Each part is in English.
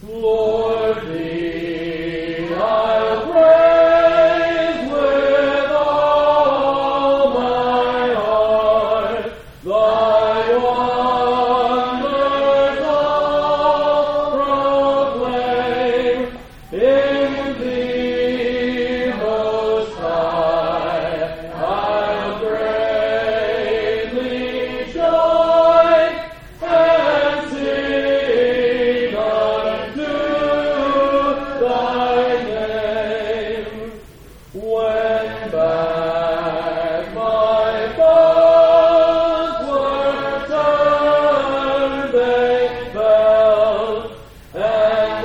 Uou!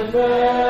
Amen.